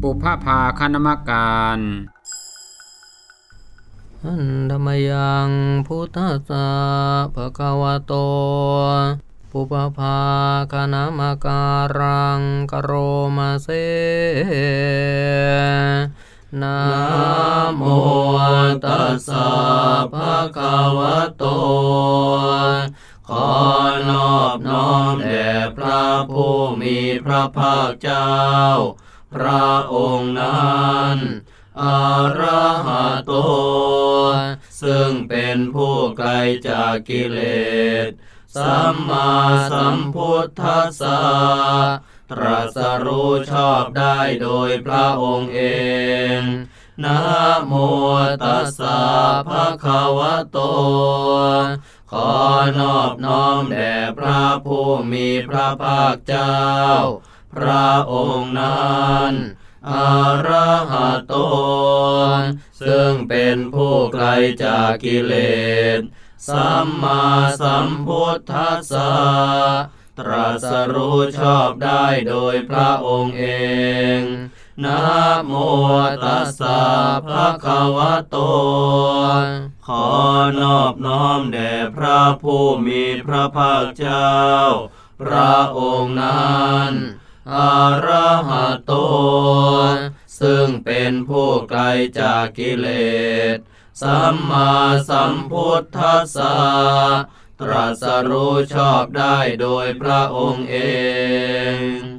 ปุพพภาคณมการอันธรรมยังพุทธัสสะภะคะวะโตปุปภาคณามการังกโรมาเซนะโมตัสสะภะคะวะโต ขอนอบน้อมแด่พระผู้ มีพระภาคเจ้า พระองค์นั้นอระหะโต ซึ่งเป็นผู้ไกลจากกิเลส สัมมาสัมพุทธัสสะตรัสรู้ชอบได้โดยพระองค์เองนะโมตัสสะภะคะวะโต ขอนอบน้อมแด่พระผู้มีพระภาคเจ้า พระองค์นั้นอระหะโตซึ่งเป็นผู้ไกลจากกิเลส สัมมาสัมพุทธัสสะตรัสรู้ชอบได้โดยพระองค์เองนะโมตัสสะภะคะวะโต ขอนอบน้อมแด่พระผู้มีพระภาคเจ้า พระองค์นั้นอะระหะโต ซึ่งเป็นผู้ไกลจากกิเลส สัมมาสัมพุทธัสสะตรัสรู้ชอบได้โดยพระองค์เอง